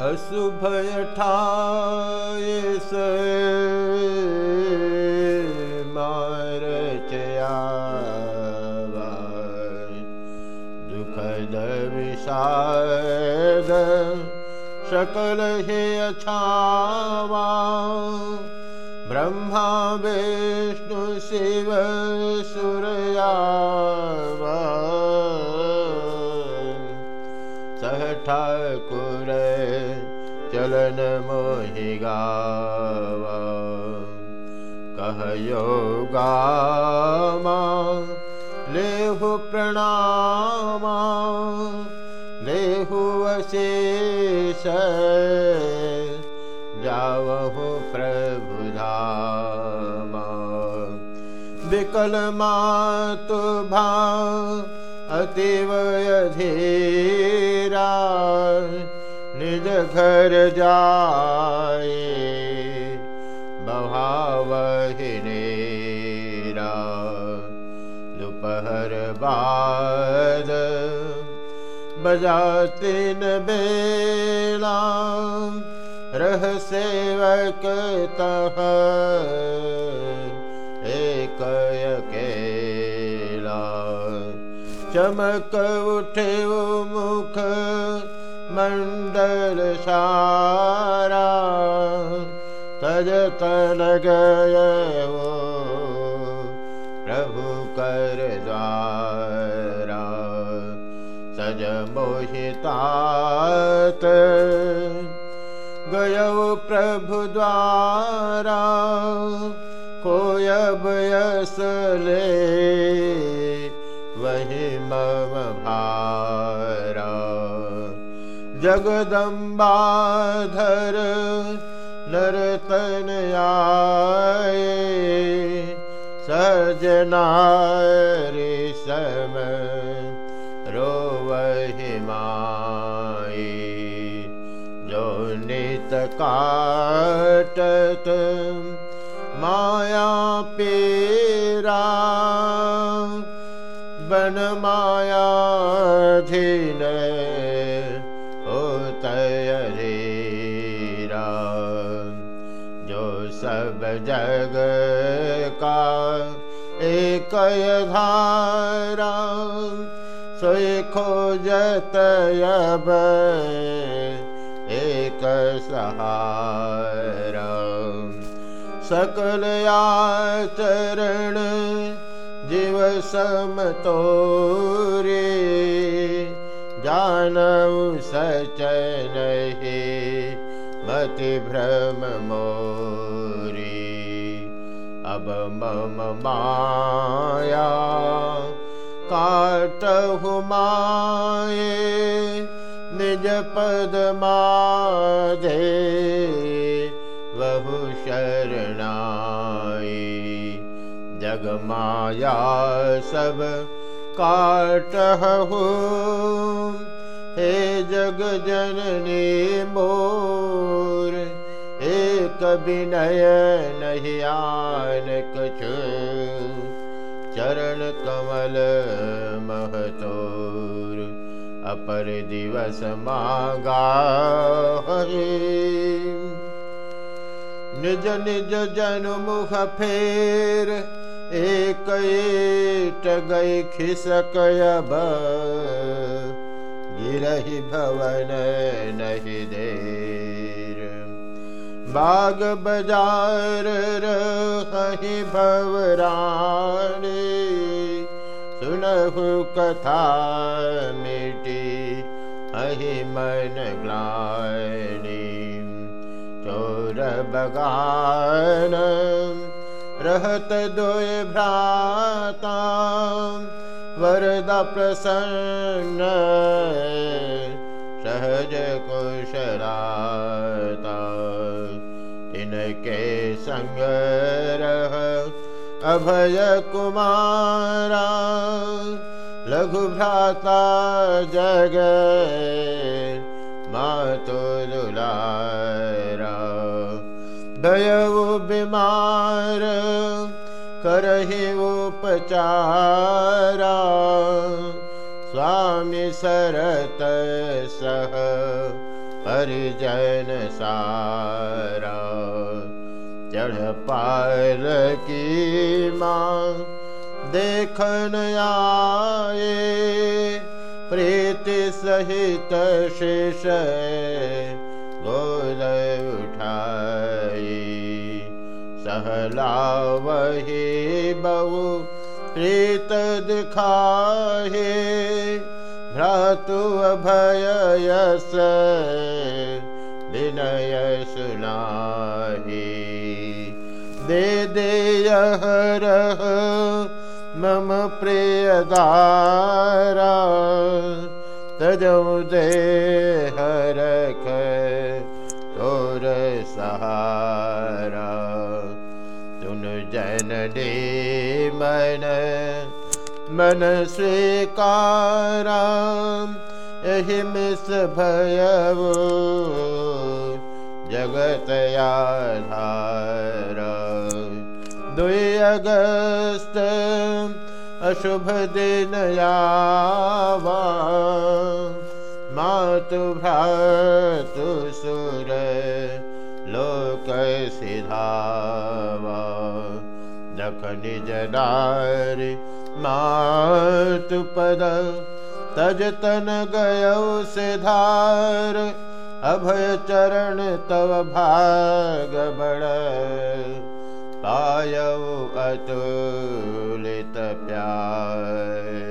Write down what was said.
अशुभय ठाय से मार चया दुखद विषाद सकल हे अछावा। ब्रह्मा विष्णु शिव सूर्या ठाकुर चलन मोहि कहयो गामा लेहु प्रणामा लेहु अशेष जावहु प्रभुधामा विकल मातु भा अतिवयधीरा निज घर जाए बहावहिनेरा दोपहर बाद बजातिन बेला रह सेवक तह मुख मण्डल सारा तजत गय प्रभु कर द्वारा सज मोहितात गय प्रभु द्वारा कोयब यसले वही मम भारा जगदम्बाधर नरतन आए सजनारी सम रोवहि माई जो नित काटत माया पीरा बन माया धीन हो तयरीरा जो सब जग का एक धारा सोई खोजत अब एक सहारा। सकल आचरण जीव समतोरे जानऊ सच नहीं मति भ्रम मोरी। अब मम माया काटहु माये, निज पद माधे। जग माया सब काटहु। हे जग जननी मोर एक विनय नहीं आन कछु चरण कमल महतोर अपर दिवस मागा निज निज जन मुख फेर अब गिरहि भवन नहीं देर। बाग बाजार रही भवरानी सुनहु कथा मिटी अहि मन ग्लानी। चोर बगान रहत दोय भ्राता वरदा प्रसन्न सहज संग रह अभय कुमारा लघु भ्राता जग मातो दुलारा दयऊ बीमार करहि उपचारा। स्वामी सरत सह परिजन सारा। चढ़ पार की माँ देखन आए प्रीति सहित शेष सहला वही बहु प्रीत दिखाहे भ्रातु अभय यस विनय सुनाहि दे दे हरह मम प्रियदारा तजौ दे हरख तोर तुन जन दे मन मन स्वीकारा एहि मिस भयवो जगत आधार दुई अगस्त अशुभ दिन यावा मातु भ्रातु सुर लोक सिधावा निज नारी मातुपद तजतन गयौ अभय चरण तव भाग पायौ अतुलित प्यार